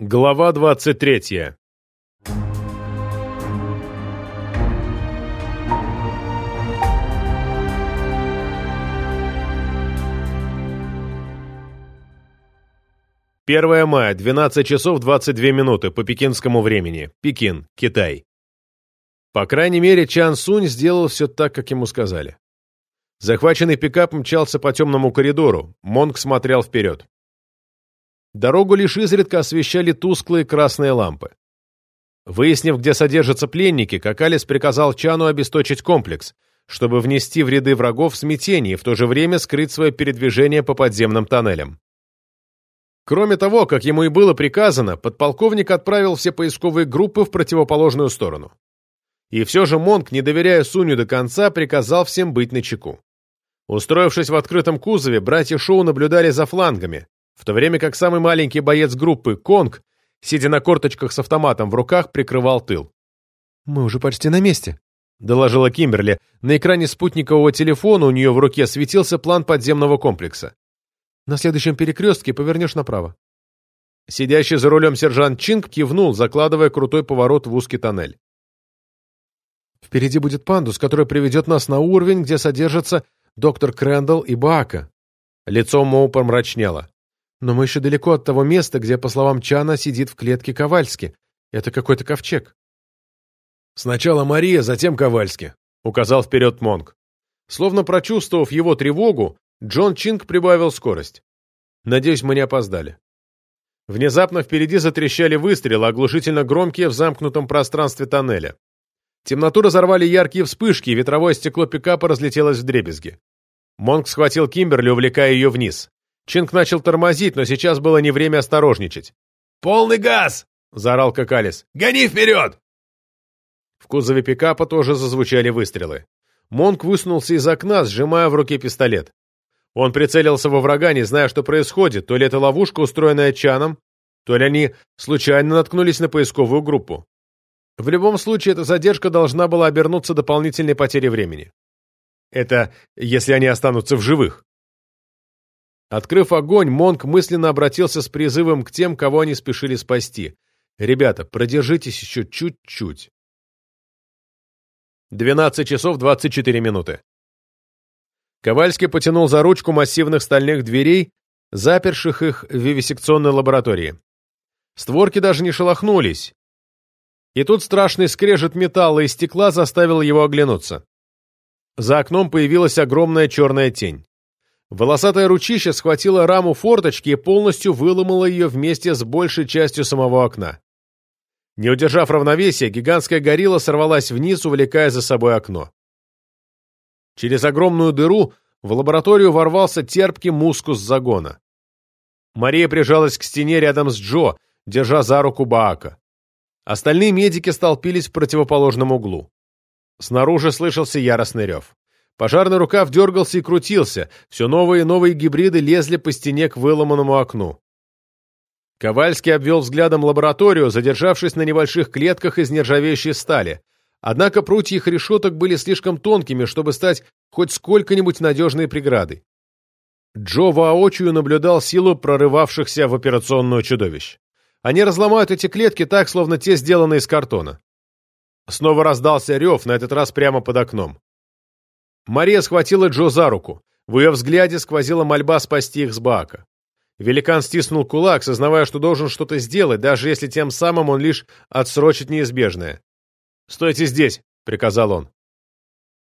Глава 23 1 мая, 12 часов 22 минуты по пекинскому времени. Пекин, Китай. По крайней мере, Чан Сунь сделал все так, как ему сказали. Захваченный пикап мчался по темному коридору, Монг смотрел вперед. Дорогу лишь изредка освещали тусклые красные лампы. Выяснив, где содержатся пленники, Какалис приказал Чану обесточить комплекс, чтобы внести в ряды врагов смятение и в то же время скрыть свое передвижение по подземным тоннелям. Кроме того, как ему и было приказано, подполковник отправил все поисковые группы в противоположную сторону. И все же Монк, не доверяя Суню до конца, приказал всем быть начеку. Устроившись в открытом кузове, братья Шоу наблюдали за флангами, в то время как самый маленький боец группы, Конг, сидя на корточках с автоматом в руках, прикрывал тыл. «Мы уже почти на месте», — доложила Кимберли. На экране спутникового телефона у нее в руке светился план подземного комплекса. На следующем перекрестке повернешь направо. Сидящий за рулем сержант Чинг кивнул, закладывая крутой поворот в узкий тоннель. Впереди будет пандус, который приведет нас на уровень, где содержатся доктор Крэндалл и Баака. Лицо Моу помрачнело. Но мы еще далеко от того места, где, по словам Чана, сидит в клетке Ковальски. Это какой-то ковчег. Сначала Мария, затем Ковальски, указал вперед Монг. Словно прочувствовав его тревогу, Джон Чинг прибавил скорость. Надеюсь, мы не опоздали. Внезапно впереди затрещали выстрелы, оглушительно громкие в замкнутом пространстве тоннеля. Темноту разорвали яркие вспышки, и ветровое стекло пикапа разлетелось в дребезги. Монк схватил Кимберли, увлекая ее вниз. Чинг начал тормозить, но сейчас было не время осторожничать. «Полный газ!» — заорал Какалис. «Гони вперед!» В кузове пикапа тоже зазвучали выстрелы. Монк высунулся из окна, сжимая в руке пистолет. Он прицелился во врага, не зная, что происходит, то ли это ловушка, устроенная Чаном, то ли они случайно наткнулись на поисковую группу. В любом случае, эта задержка должна была обернуться дополнительной потерей времени. Это если они останутся в живых. Открыв огонь, Монк мысленно обратился с призывом к тем, кого они спешили спасти. «Ребята, продержитесь еще чуть-чуть». 12 часов 24 минуты. Ковальский потянул за ручку массивных стальных дверей, заперших их в вивисекционной лаборатории. Створки даже не шелохнулись. И тут страшный скрежет металла и стекла заставил его оглянуться. За окном появилась огромная черная тень. Волосатое ручище схватило раму форточки и полностью выломало ее вместе с большей частью самого окна. Не удержав равновесия, гигантская горилла сорвалась вниз, увлекая за собой окно. Через огромную дыру в лабораторию ворвался терпкий мускус загона. Мария прижалась к стене рядом с Джо, держа за руку Баака. Остальные медики столпились в противоположном углу. Снаружи слышался яростный рев. Пожарный рукав дергался и крутился, все новые и новые гибриды лезли по стене к выломанному окну. Ковальский обвел взглядом лабораторию, задержавшись на небольших клетках из нержавеющей стали. Однако прутья их решеток были слишком тонкими, чтобы стать хоть сколько-нибудь надежной преградой. Джо воочию наблюдал силу прорывавшихся в операционную чудовищ. Они разломают эти клетки так, словно те сделаны из картона. Снова раздался рев, на этот раз прямо под окном. Мария схватила Джо за руку. В ее взгляде сквозила мольба спасти их с бака. Великан стиснул кулак, сознавая, что должен что-то сделать, даже если тем самым он лишь отсрочит неизбежное. «Стойте здесь!» — приказал он.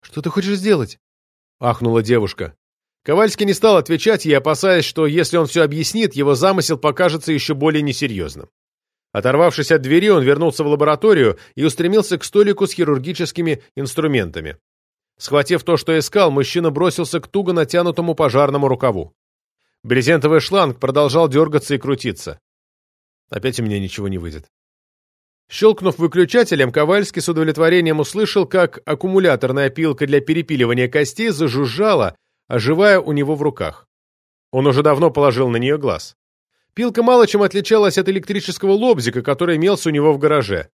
«Что ты хочешь сделать?» — ахнула девушка. Ковальский не стал отвечать ей, опасаясь, что если он все объяснит, его замысел покажется еще более несерьезным. Оторвавшись от двери, он вернулся в лабораторию и устремился к столику с хирургическими инструментами. Схватив то, что искал, мужчина бросился к туго натянутому пожарному рукаву. Брезентовый шланг продолжал дергаться и крутиться. Опять у меня ничего не выйдет. Щелкнув выключателем, Ковальский с удовлетворением услышал, как аккумуляторная пилка для перепиливания костей зажужжала, оживая у него в руках. Он уже давно положил на нее глаз. Пилка мало чем отличалась от электрического лобзика, который имелся у него в гараже.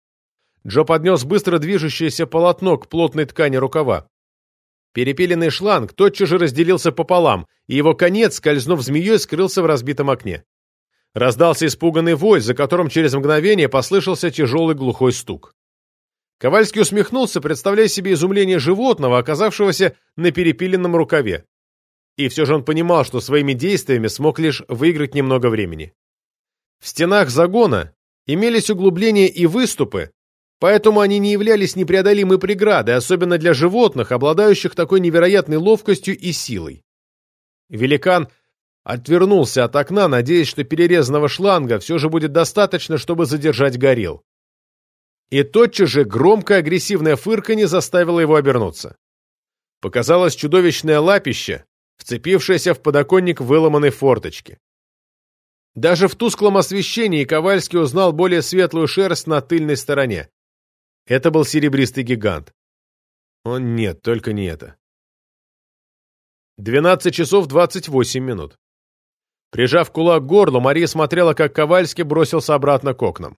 Джо поднес быстро движущееся полотно к плотной ткани рукава. Перепиленный шланг тотчас же разделился пополам, и его конец, скользнув змеей, скрылся в разбитом окне. Раздался испуганный вой, за которым через мгновение послышался тяжелый глухой стук. Ковальский усмехнулся, представляя себе изумление животного, оказавшегося на перепиленном рукаве. И все же он понимал, что своими действиями смог лишь выиграть немного времени. В стенах загона имелись углубления и выступы, поэтому они не являлись непреодолимой преградой, особенно для животных, обладающих такой невероятной ловкостью и силой. Великан отвернулся от окна, надеясь, что перерезанного шланга все же будет достаточно, чтобы задержать горел. И тотчас же громкое агрессивное фырканье заставило его обернуться. Показалось чудовищное лапище, вцепившееся в подоконник выломанной форточки. Даже в тусклом освещении Ковальский узнал более светлую шерсть на тыльной стороне. Это был серебристый гигант. О нет, только не это. 12 часов 28 минут. Прижав кулак к горлу, Мария смотрела, как Ковальский бросился обратно к окнам.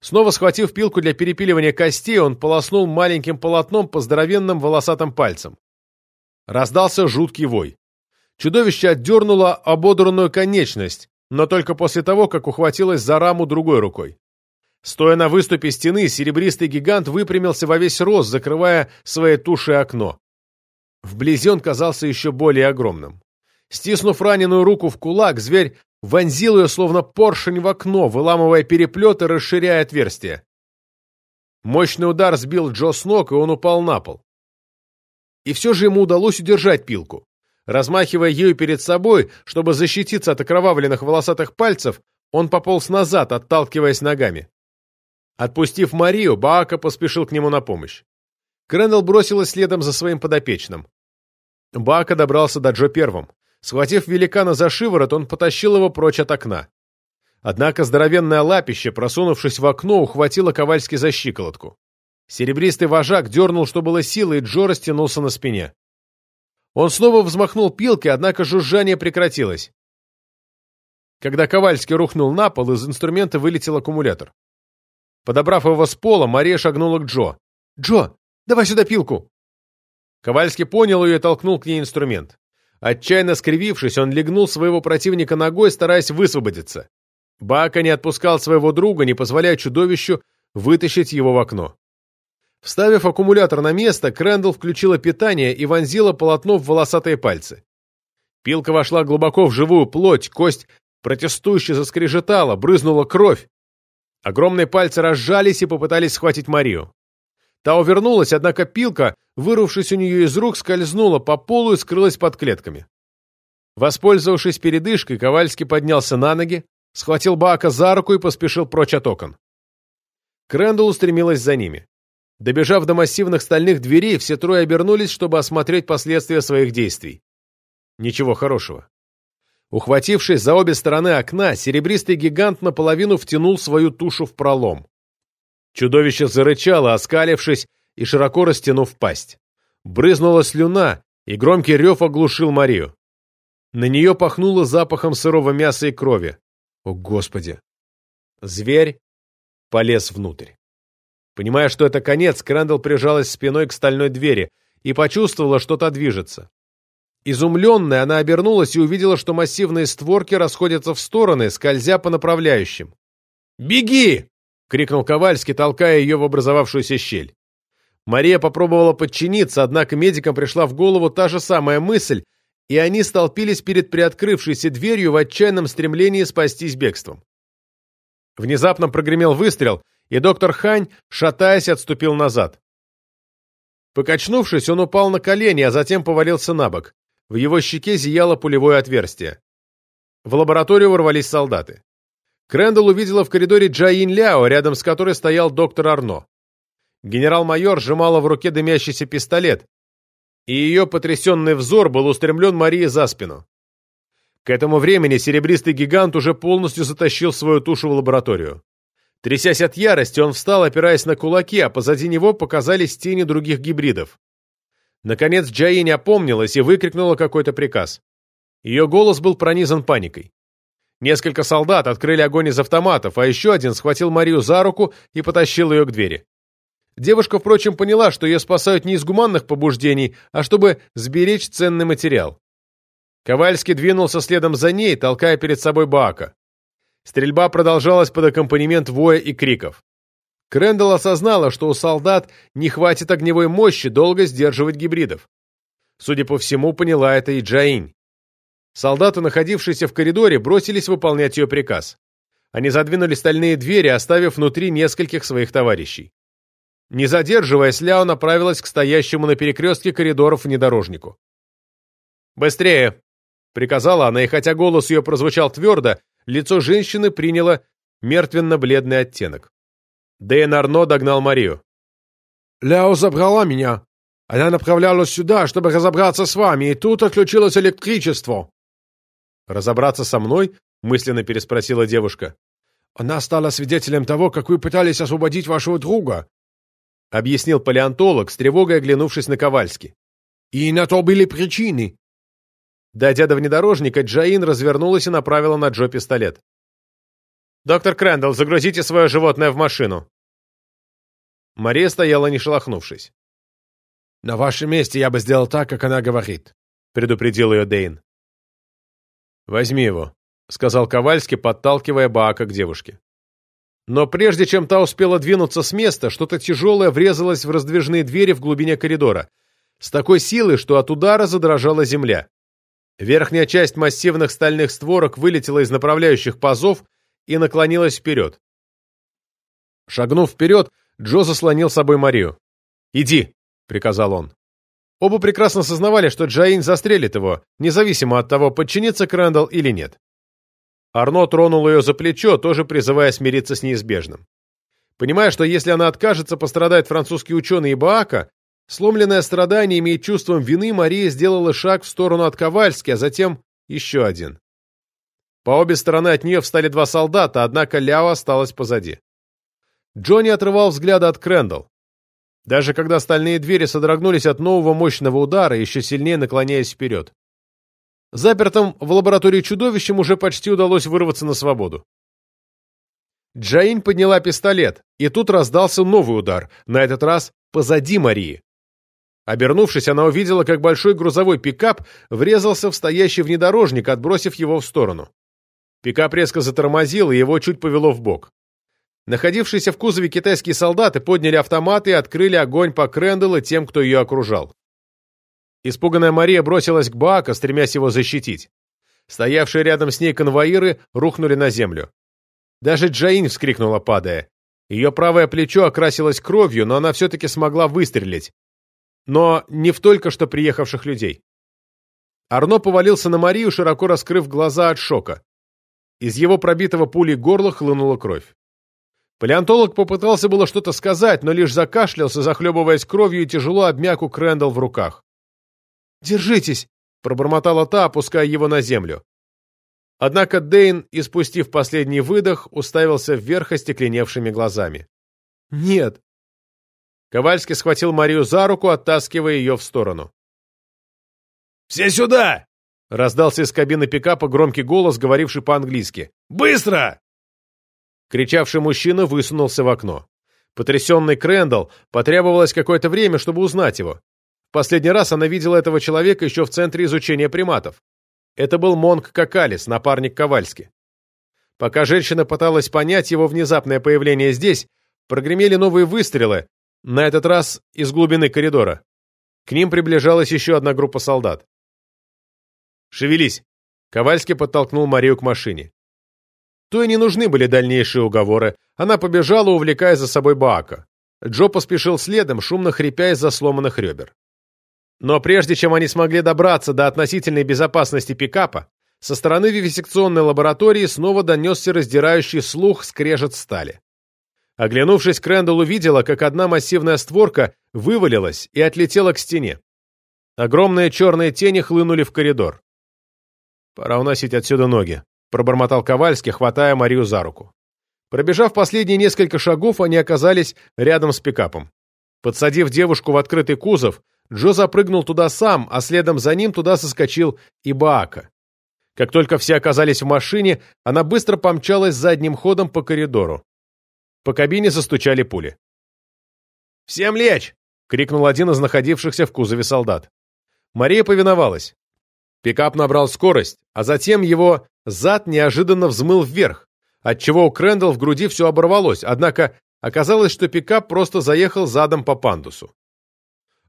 Снова схватив пилку для перепиливания костей, он полоснул маленьким полотном по здоровенным волосатым пальцам. Раздался жуткий вой. Чудовище отдернуло ободранную конечность, но только после того, как ухватилось за раму другой рукой. Стоя на выступе стены, серебристый гигант выпрямился во весь рост, закрывая своей тушей окно. Вблизи он казался еще более огромным. Стиснув раненую руку в кулак, зверь вонзил ее, словно поршень в окно, выламывая переплет и расширяя отверстие. Мощный удар сбил Джо с ног, и он упал на пол. И все же ему удалось удержать пилку. Размахивая ею перед собой, чтобы защититься от окровавленных волосатых пальцев, он пополз назад, отталкиваясь ногами. Отпустив Марию, Баака поспешил к нему на помощь. Крэндалл бросилась следом за своим подопечным. Баака добрался до Джо первым. Схватив великана за шиворот, он потащил его прочь от окна. Однако здоровенное лапище, просунувшись в окно, ухватило Ковальски за щиколотку. Серебристый вожак дернул, что было силы, и Джо растянулся на спине. Он снова взмахнул пилкой, однако жужжание прекратилось. Когда Ковальский рухнул на пол, из инструмента вылетел аккумулятор. Подобрав его с пола, Мария шагнула к Джо. «Джо, давай сюда пилку!» Ковальский понял ее и толкнул к ней инструмент. Отчаянно скривившись, он легнул своего противника ногой, стараясь высвободиться. Бака не отпускал своего друга, не позволяя чудовищу вытащить его в окно. Вставив аккумулятор на место, Крэндалл включила питание и вонзила полотно в волосатые пальцы. Пилка вошла глубоко в живую плоть, кость протестующе заскрежетала, брызнула кровь. Огромные пальцы разжались и попытались схватить Марию. Та увернулась, однако пилка, вырвавшись у нее из рук, скользнула по полу и скрылась под клетками. Воспользовавшись передышкой, Ковальский поднялся на ноги, схватил Бака за руку и поспешил прочь от окон. Крэндалл устремилась за ними. Добежав до массивных стальных дверей, все трое обернулись, чтобы осмотреть последствия своих действий. Ничего хорошего. Ухватившись за обе стороны окна, серебристый гигант наполовину втянул свою тушу в пролом. Чудовище зарычало, оскалившись и широко растянув пасть. Брызнула слюна, и громкий рев оглушил Марию. На нее пахнуло запахом сырого мяса и крови. О, Господи! Зверь полез внутрь. Понимая, что это конец, Крэндалл прижалась спиной к стальной двери и почувствовала, что та движется. Изумленная, она обернулась и увидела, что массивные створки расходятся в стороны, скользя по направляющим. «Беги!» — крикнул Ковальский, толкая ее в образовавшуюся щель. Мария попробовала подчиниться, однако медикам пришла в голову та же самая мысль, и они столпились перед приоткрывшейся дверью в отчаянном стремлении спастись бегством. Внезапно прогремел выстрел, и доктор Хань, шатаясь, отступил назад. Покачнувшись, он упал на колени, а затем повалился на бок. В его щеке зияло пулевое отверстие. В лабораторию ворвались солдаты. Крэндалл увидела в коридоре Джаин Ляо, рядом с которой стоял доктор Арно. Генерал-майор сжимала в руке дымящийся пистолет, и ее потрясенный взор был устремлен Марии за спину. К этому времени серебристый гигант уже полностью затащил свою тушу в лабораторию. Трясясь от ярости, он встал, опираясь на кулаки, а позади него показались тени других гибридов. Наконец Джаинь опомнилась и выкрикнула какой-то приказ. Ее голос был пронизан паникой. Несколько солдат открыли огонь из автоматов, а еще один схватил Марию за руку и потащил ее к двери. Девушка, впрочем, поняла, что ее спасают не из гуманных побуждений, а чтобы сберечь ценный материал. Ковальский двинулся следом за ней, толкая перед собой Баака. Стрельба продолжалась под аккомпанемент воя и криков. Крэндалл осознала, что у солдат не хватит огневой мощи долго сдерживать гибридов. Судя по всему, поняла это и Джаинь. Солдаты, находившиеся в коридоре, бросились выполнять ее приказ. Они задвинули стальные двери, оставив внутри нескольких своих товарищей. Не задерживаясь, Ляо направилась к стоящему на перекрестке коридоров внедорожнику. «Быстрее!» — приказала она, и хотя голос ее прозвучал твердо, лицо женщины приняло мертвенно-бледный оттенок. Дэйн Арно догнал Марию. «Ляо забрала меня. Она направлялась сюда, чтобы разобраться с вами, и тут отключилось электричество». «Разобраться со мной?» — мысленно переспросила девушка. «Она стала свидетелем того, как вы пытались освободить вашего друга», — объяснил палеонтолог, с тревогой оглянувшись на Ковальски. «И на то были причины». Дойдя до внедорожника, Джаин развернулась и направила на Джо пистолет. «Доктор Крэндалл, загрузите свое животное в машину!» Мария стояла, не шелохнувшись. «На вашем месте я бы сделал так, как она говорит», — предупредил ее Дейн. «Возьми его», — сказал Ковальский, подталкивая Баака к девушке. Но прежде чем та успела двинуться с места, что-то тяжелое врезалось в раздвижные двери в глубине коридора, с такой силой, что от удара задрожала земля. Верхняя часть массивных стальных створок вылетела из направляющих пазов и наклонилась вперед. Шагнув вперед, Джо заслонил собой Марию. «Иди», — приказал он. Оба прекрасно сознавали, что Джаин застрелит его, независимо от того, подчинится Крэндалл или нет. Арно тронул ее за плечо, тоже призывая смириться с неизбежным. Понимая, что если она откажется, пострадает французский ученый Ибаака, сломленная страданиями и чувством вины, Мария сделала шаг в сторону от Ковальски, а затем еще один. По обе стороны от нее встали два солдата, однако Ляо осталась позади. Джонни отрывал взгляда от Крэндалл. Даже когда стальные двери содрогнулись от нового мощного удара, еще сильнее наклоняясь вперед. Запертым в лаборатории чудовищем уже почти удалось вырваться на свободу. Джаин подняла пистолет, и тут раздался новый удар, на этот раз позади Марии. Обернувшись, она увидела, как большой грузовой пикап врезался в стоящий внедорожник, отбросив его в сторону. Пикап резко затормозил, и его чуть повело в бок. Находившиеся в кузове китайские солдаты подняли автоматы и открыли огонь по Крэндалл и тем, кто ее окружал. Испуганная Мария бросилась к Баака, стремясь его защитить. Стоявшие рядом с ней конвоиры рухнули на землю. Даже Джаин вскрикнула, падая. Ее правое плечо окрасилось кровью, но она все-таки смогла выстрелить. Но не в только что приехавших людей. Арно повалился на Марию, широко раскрыв глаза от шока. Из его пробитого пулей горла хлынула кровь. Палеонтолог попытался было что-то сказать, но лишь закашлялся, захлебываясь кровью и тяжело обмяк у Крэндалл в руках. «Держитесь!» — пробормотала та, опуская его на землю. Однако Дейн, испустив последний выдох, уставился вверх остекленевшими глазами. «Нет!» Ковальский схватил Марию за руку, оттаскивая ее в сторону. «Все сюда!» Раздался из кабины пикапа громкий голос, говоривший по-английски. «Быстро!» Кричавший мужчина высунулся в окно. Потрясенный Крэндалл потребовалось какое-то время, чтобы узнать его. В последний раз она видела этого человека еще в Центре изучения приматов. Это был Монг Какалис, напарник Ковальски. Пока женщина пыталась понять его внезапное появление здесь, прогремели новые выстрелы, на этот раз из глубины коридора. К ним приближалась еще одна группа солдат. «Шевелись!» Ковальский подтолкнул Марию к машине. То и не нужны были дальнейшие уговоры. Она побежала, увлекая за собой Баака. Джо поспешил следом, шумно хрипя из-за сломанных ребер. Но прежде чем они смогли добраться до относительной безопасности пикапа, со стороны вивисекционной лаборатории снова донесся раздирающий слух скрежет стали. Оглянувшись, Крэндалл увидела, как одна массивная створка вывалилась и отлетела к стене. Огромные черные тени хлынули в коридор. «Пора уносить отсюда ноги», — пробормотал Ковальский, хватая Марию за руку. Пробежав последние несколько шагов, они оказались рядом с пикапом. Подсадив девушку в открытый кузов, Джо запрыгнул туда сам, а следом за ним туда соскочил и Баака. Как только все оказались в машине, она быстро помчалась задним ходом по коридору. По кабине застучали пули. «Всем лечь!» — крикнул один из находившихся в кузове солдат. Мария повиновалась. Пикап набрал скорость, а затем его зад неожиданно взмыл вверх. отчего у Крэндалл в груди все оборвалось, однако оказалось, что пикап просто заехал задом по пандусу.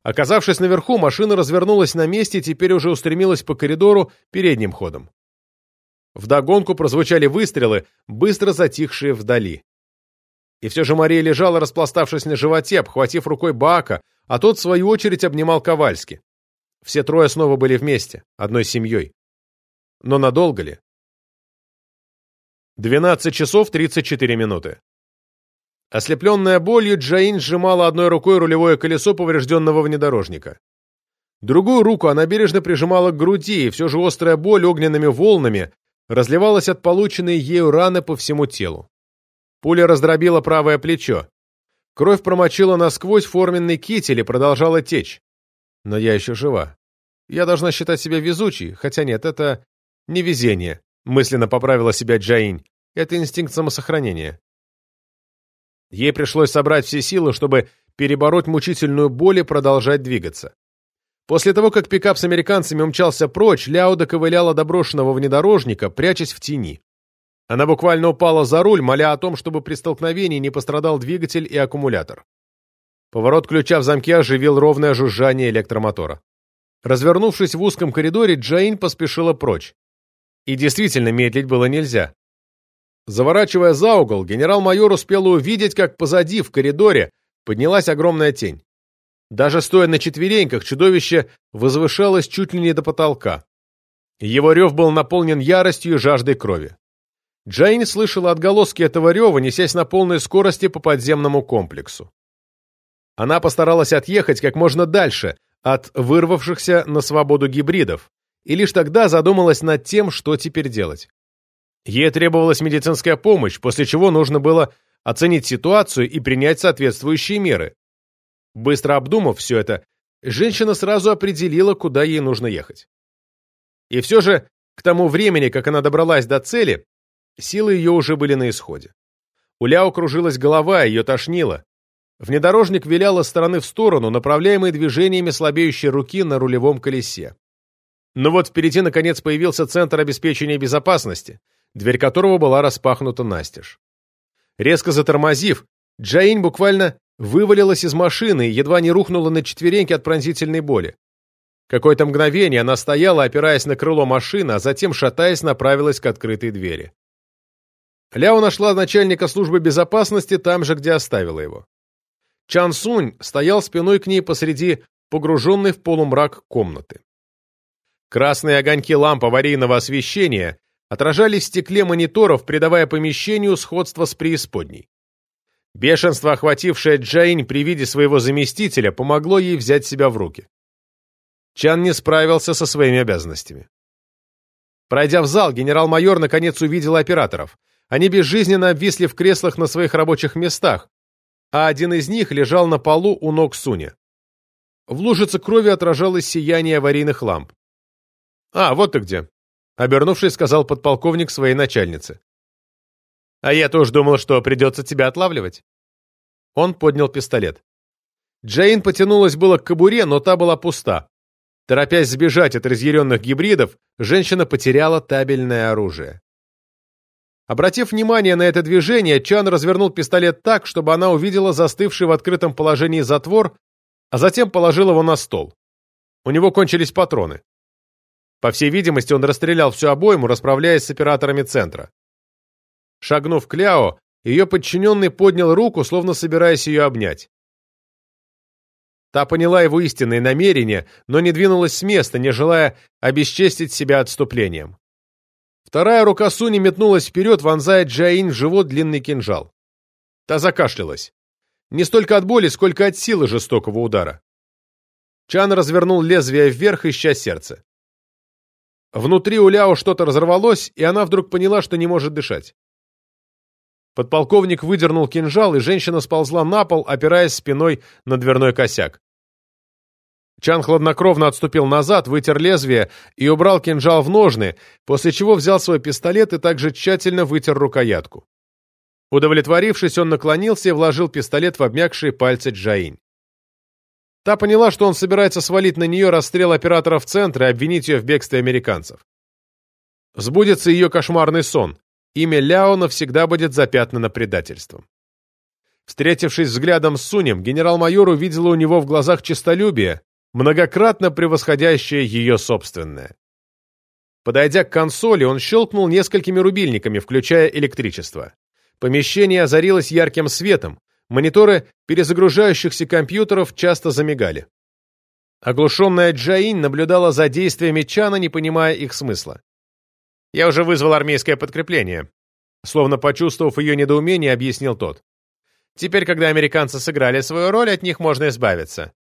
Оказавшись наверху, машина развернулась на месте и теперь уже устремилась по коридору передним ходом. Вдогонку прозвучали выстрелы, быстро затихшие вдали. И все же Мария лежала, распластавшись на животе, обхватив рукой Баака, а тот, в свою очередь, обнимал Ковальски. Все трое снова были вместе, одной семьей. Но надолго ли? 12 часов 34 минуты. Ослепленная болью, Джаин сжимала одной рукой рулевое колесо поврежденного внедорожника. Другую руку она бережно прижимала к груди, и все же острая боль огненными волнами разливалась от полученной ею раны по всему телу. Пуля раздробила правое плечо. Кровь промочила насквозь форменный китель и продолжала течь. Но я еще жива. Я должна считать себя везучей, хотя нет, это не везение, мысленно поправила себя Джаинь. Это инстинкт самосохранения. Ей пришлось собрать все силы, чтобы перебороть мучительную боль и продолжать двигаться. После того, как пикап с американцами умчался прочь, Ляо доковыляла до брошенного внедорожника, прячась в тени. Она буквально упала за руль, моля о том, чтобы при столкновении не пострадал двигатель и аккумулятор. Поворот ключа в замке оживил ровное жужжание электромотора. Развернувшись в узком коридоре, Джаин поспешила прочь. И действительно, медлить было нельзя. Заворачивая за угол, генерал-майор успел увидеть, как позади, в коридоре, поднялась огромная тень. Даже стоя на четвереньках, чудовище возвышалось чуть ли не до потолка. Его рев был наполнен яростью и жаждой крови. Джейн слышала отголоски этого рева, несясь на полной скорости по подземному комплексу. Она постаралась отъехать как можно дальше от вырвавшихся на свободу гибридов, и лишь тогда задумалась над тем, что теперь делать. Ей требовалась медицинская помощь, после чего нужно было оценить ситуацию и принять соответствующие меры. Быстро обдумав все это, женщина сразу определила, куда ей нужно ехать. И все же, к тому времени, как она добралась до цели, силы ее уже были на исходе. У Ляо кружилась голова, ее тошнило. Внедорожник вилял из стороны в сторону, направляемый движениями слабеющей руки на рулевом колесе. Но вот впереди, наконец, появился Центр обеспечения безопасности, дверь которого была распахнута настежь. Резко затормозив, Джаин буквально вывалилась из машины и едва не рухнула на четвереньки от пронзительной боли. Какое-то мгновение она стояла, опираясь на крыло машины, а затем, шатаясь, направилась к открытой двери. Ляо нашла начальника службы безопасности там же, где оставила его. Чан Сунь стоял спиной к ней посреди погруженной в полумрак комнаты. Красные огоньки ламп аварийного освещения отражались в стекле мониторов, придавая помещению сходство с преисподней. Бешенство, охватившее Джейн при виде своего заместителя, помогло ей взять себя в руки. Чан не справился со своими обязанностями. Пройдя в зал, генерал-майор наконец увидел операторов. Они безжизненно обвисли в креслах на своих рабочих местах, а один из них лежал на полу у ног Суни. В лужице крови отражалось сияние аварийных ламп. «А, вот ты где», Обернувшись, сказал подполковник своей начальнице. «А я тоже думал, что придется тебя отлавливать». Он поднял пистолет. Джейн потянулась было к кобуре, но та была пуста. Торопясь сбежать от разъяренных гибридов, женщина потеряла табельное оружие. Обратив внимание на это движение, Чан развернул пистолет так, чтобы она увидела застывший в открытом положении затвор, а затем положил его на стол. У него кончились патроны. По всей видимости, он расстрелял всю обойму, расправляясь с операторами центра. Шагнув к Ляо, ее подчиненный поднял руку, словно собираясь ее обнять. Та поняла его истинные намерения, но не двинулась с места, не желая обесчестить себя отступлением. Вторая рука Суни метнулась вперед, вонзая Джаин в живот длинный кинжал. Та закашлялась. Не столько от боли, сколько от силы жестокого удара. Чан развернул лезвие вверх, ища сердце. Внутри у Ляо что-то разорвалось, и она вдруг поняла, что не может дышать. Подполковник выдернул кинжал, и женщина сползла на пол, опираясь спиной на дверной косяк. Чан хладнокровно отступил назад, вытер лезвие и убрал кинжал в ножны, после чего взял свой пистолет и также тщательно вытер рукоятку. Удовлетворившись, он наклонился и вложил пистолет в обмякшие пальцы Джаинь. Та поняла, что он собирается свалить на нее расстрел операторов центра и обвинить ее в бегстве американцев. Сбудется ее кошмарный сон. имя Ляо навсегда будет запятнано предательством. Встретившись взглядом с Сунем, генерал-майор увидела у него в глазах честолюбие, многократно превосходящее ее собственное. Подойдя к консоли, он щелкнул несколькими рубильниками, включая электричество. Помещение озарилось ярким светом, мониторы перезагружающихся компьютеров часто замигали. Оглушенная Джаинь наблюдала за действиями Чана, не понимая их смысла. «Я уже вызвал армейское подкрепление», словно почувствовав ее недоумение, объяснил тот. «Теперь, когда американцы сыграли свою роль, от них можно избавиться.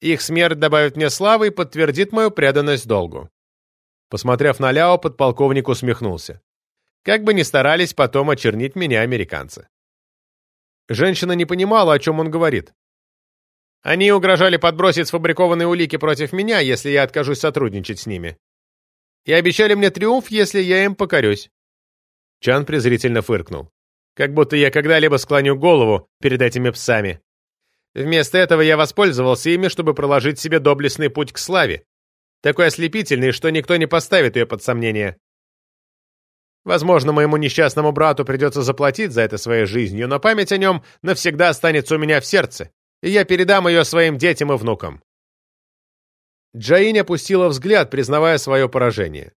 Их смерть добавит мне славы и подтвердит мою преданность долгу». Посмотрев на Ляо, подполковник усмехнулся. Как бы ни старались потом очернить меня американцы. Женщина не понимала, о чем он говорит. Они угрожали подбросить сфабрикованные улики против меня, если я откажусь сотрудничать с ними. И обещали мне триумф, если я им покорюсь. Чан презрительно фыркнул. Как будто я когда-либо склоню голову перед этими псами. Вместо этого я воспользовался ими, чтобы проложить себе доблестный путь к славе. Такой ослепительный, что никто не поставит ее под сомнение. Возможно, моему несчастному брату придется заплатить за это своей жизнью, но память о нем навсегда останется у меня в сердце, и я передам ее своим детям и внукам. Джаинь опустила взгляд, признавая свое поражение.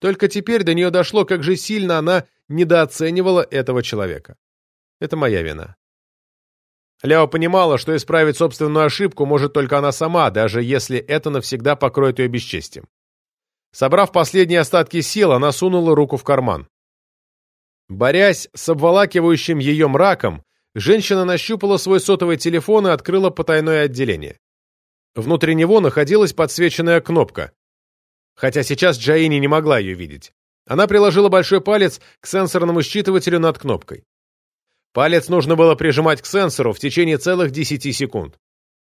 Только теперь до нее дошло, как же сильно она недооценивала этого человека. Это моя вина. Ляо понимала, что исправить собственную ошибку может только она сама, даже если это навсегда покроет ее бесчестием. Собрав последние остатки сил, она сунула руку в карман. Борясь с обволакивающим ее мраком, женщина нащупала свой сотовый телефон и открыла потайное отделение. Внутри него находилась подсвеченная кнопка. Хотя сейчас Джаини не могла ее видеть. Она приложила большой палец к сенсорному считывателю над кнопкой. Палец нужно было прижимать к сенсору в течение целых 10 секунд.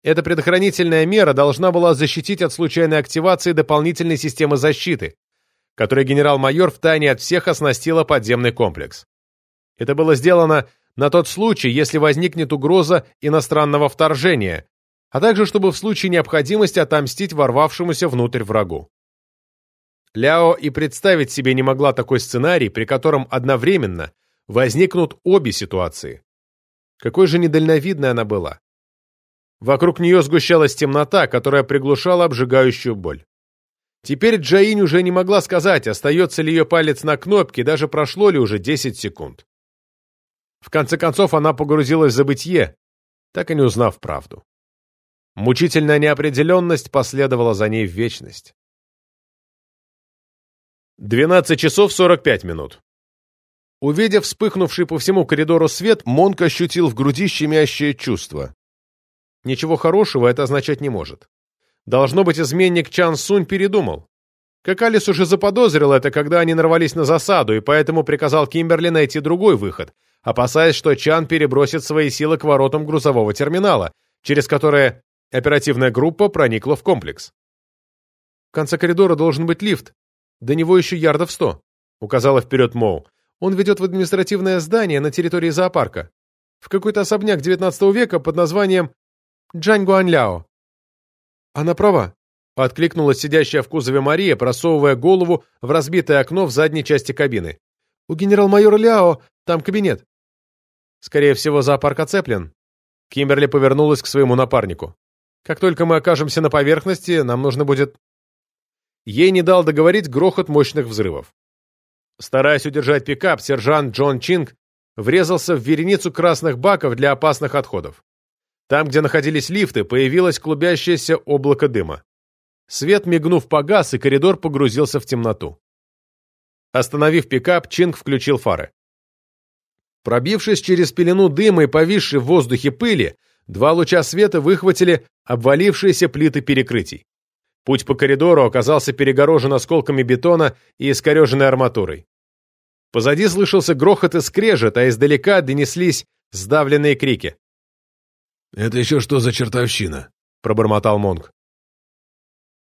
Эта предохранительная мера должна была защитить от случайной активации дополнительной системы защиты, которой генерал-майор втайне от всех оснастила подземный комплекс. Это было сделано на тот случай, если возникнет угроза иностранного вторжения, а также чтобы в случае необходимости отомстить ворвавшемуся внутрь врагу. Ляо и представить себе не могла такой сценарий, при котором одновременно возникнут обе ситуации. Какой же недальновидной она была. Вокруг нее сгущалась темнота, которая приглушала обжигающую боль. Теперь Джаинь уже не могла сказать, остается ли ее палец на кнопке, даже прошло ли уже 10 секунд. В конце концов, она погрузилась в забытье, так и не узнав правду. Мучительная неопределенность последовала за ней в вечность. 12 часов 45 минут. Увидев вспыхнувший по всему коридору свет, Монк ощутил в груди щемящее чувство. Ничего хорошего это означать не может. Должно быть, изменник Чан Сунь передумал. Какалис уже заподозрил это, когда они нарвались на засаду, и поэтому приказал Кимберли найти другой выход, опасаясь, что Чан перебросит свои силы к воротам грузового терминала, через которые оперативная группа проникла в комплекс. В конце коридора должен быть лифт. До него еще ярдов сто, указала вперед Моу. Он ведет в административное здание на территории зоопарка. В какой-то особняк XIX века под названием Джаньгуанляо. Она права. Откликнулась сидящая в кузове Мария, просовывая голову в разбитое окно в задней части кабины. «У генерал-майора Ляо там кабинет». «Скорее всего, зоопарк оцеплен». Кимберли повернулась к своему напарнику. «Как только мы окажемся на поверхности, нам нужно будет...» Ей не дал договорить грохот мощных взрывов. Стараясь удержать пикап, сержант Джон Чинг врезался в вереницу красных баков для опасных отходов. Там, где находились лифты, появилось клубящееся облако дыма. Свет, мигнув, погас, и коридор погрузился в темноту. Остановив пикап, Чинг включил фары. Пробившись через пелену дыма и повисшей в воздухе пыли, два луча света выхватили обвалившиеся плиты перекрытий. Путь по коридору оказался перегорожен осколками бетона и искореженной арматурой. Позади слышался грохот и скрежет, а издалека донеслись сдавленные крики. «Это еще что за чертовщина?» — пробормотал Монг.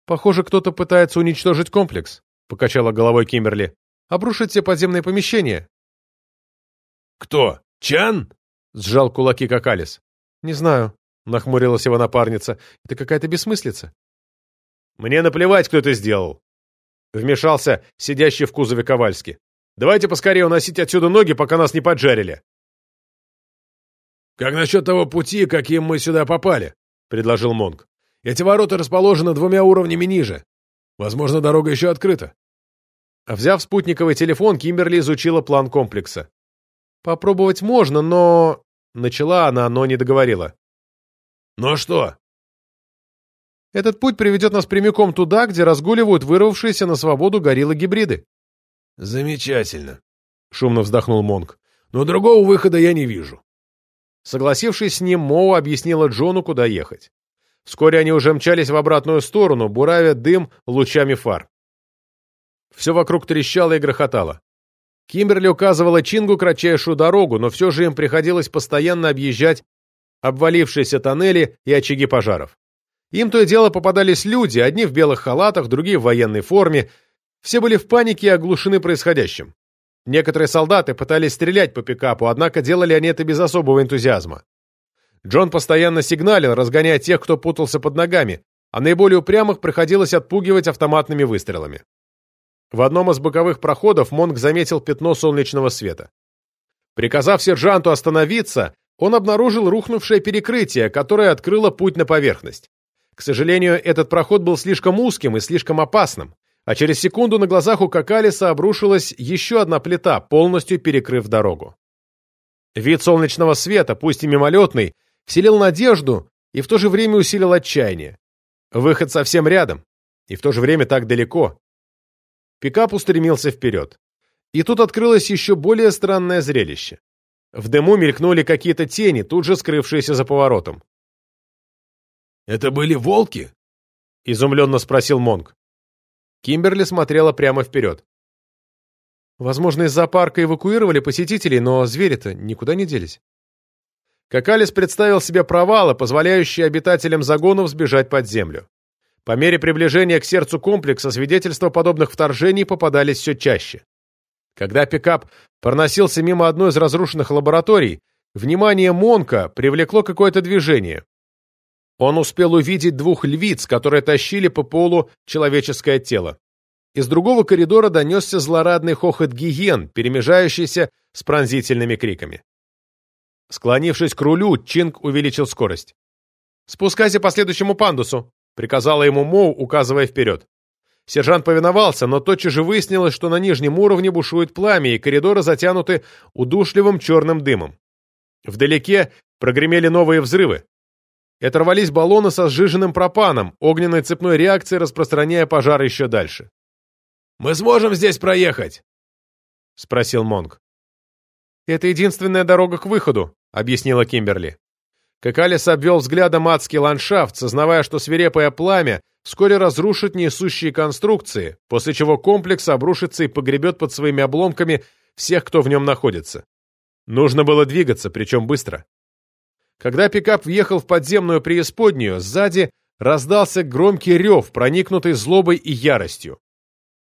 «Похоже, кто-то пытается уничтожить комплекс», — покачала головой Кимберли. «Обрушить все подземные помещения». «Кто? Чан?» — сжал кулаки Какалис. «Не знаю», — нахмурилась его напарница. «Это какая-то бессмыслица». «Мне наплевать, кто это сделал!» Вмешался сидящий в кузове Ковальски. Давайте поскорее уносить отсюда ноги, пока нас не поджарили. «Как насчет того пути, каким мы сюда попали?» — предложил Монг. «Эти ворота расположены двумя уровнями ниже. Возможно, дорога еще открыта». Взяв спутниковый телефон, Кимберли изучила план комплекса. «Попробовать можно, но...» Начала она, но не договорила. «Но что?» «Этот путь приведет нас прямиком туда, где разгуливают вырвавшиеся на свободу гориллы-гибриды». «Замечательно», — шумно вздохнул Монг. «Но другого выхода я не вижу». Согласившись с ним, Моу объяснила Джону, куда ехать. Вскоре они уже мчались в обратную сторону, буравя дым лучами фар. Все вокруг трещало и грохотало. Кимберли указывала Чингу кратчайшую дорогу, но все же им приходилось постоянно объезжать обвалившиеся тоннели и очаги пожаров. Им то и дело попадались люди, одни в белых халатах, другие в военной форме. Все были в панике и оглушены происходящим. Некоторые солдаты пытались стрелять по пикапу, однако делали они это без особого энтузиазма. Джон постоянно сигналил, разгоняя тех, кто путался под ногами, а наиболее упрямых приходилось отпугивать автоматными выстрелами. В одном из боковых проходов Монг заметил пятно солнечного света. Приказав сержанту остановиться, он обнаружил рухнувшее перекрытие, которое открыло путь на поверхность. К сожалению, этот проход был слишком узким и слишком опасным, а через секунду на глазах у Какалиса обрушилась еще одна плита, полностью перекрыв дорогу. Вид солнечного света, пусть и мимолетный, вселил надежду и в то же время усилил отчаяние. Выход совсем рядом, и в то же время так далеко. Пикап устремился вперед. И тут открылось еще более странное зрелище. В дыму мелькнули какие-то тени, тут же скрывшиеся за поворотом. «Это были волки?» — изумленно спросил Монг. Кимберли смотрела прямо вперед. «Возможно, из зоопарка эвакуировали посетителей, но звери-то никуда не делись». Какалис представил себе провалы, позволяющие обитателям загонов сбежать под землю. По мере приближения к сердцу комплекса свидетельства подобных вторжений попадались все чаще. Когда пикап проносился мимо одной из разрушенных лабораторий, внимание Монка привлекло какое-то движение. Он успел увидеть двух львиц, которые тащили по полу человеческое тело. Из другого коридора донесся злорадный хохот гиен, перемежающийся с пронзительными криками. Склонившись к рулю, Чинг увеличил скорость. «Спускайся по следующему пандусу», приказала ему Моу, указывая вперед. Сержант повиновался, но тотчас же выяснилось, что на нижнем уровне бушует пламя, и коридоры затянуты удушливым черным дымом. Вдалеке прогремели новые взрывы. Это рвались баллоны со сжиженным пропаном, огненной цепной реакцией распространяя пожар еще дальше. «Мы сможем здесь проехать?» — спросил Монг. «Это единственная дорога к выходу», — объяснила Кимберли. Какалис обвел взглядом адский ландшафт, сознавая, что свирепое пламя вскоре разрушит несущие конструкции, после чего комплекс обрушится и погребет под своими обломками всех, кто в нем находится. Нужно было двигаться, причем быстро. Когда пикап въехал в подземную преисподнюю, сзади раздался громкий рев, проникнутый злобой и яростью.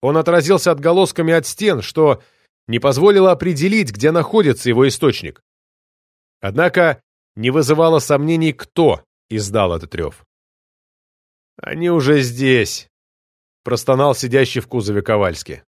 Он отразился отголосками от стен, что не позволило определить, где находится его источник. Однако не вызывало сомнений, кто издал этот рев. «Они уже здесь», — простонал сидящий в кузове Ковальски.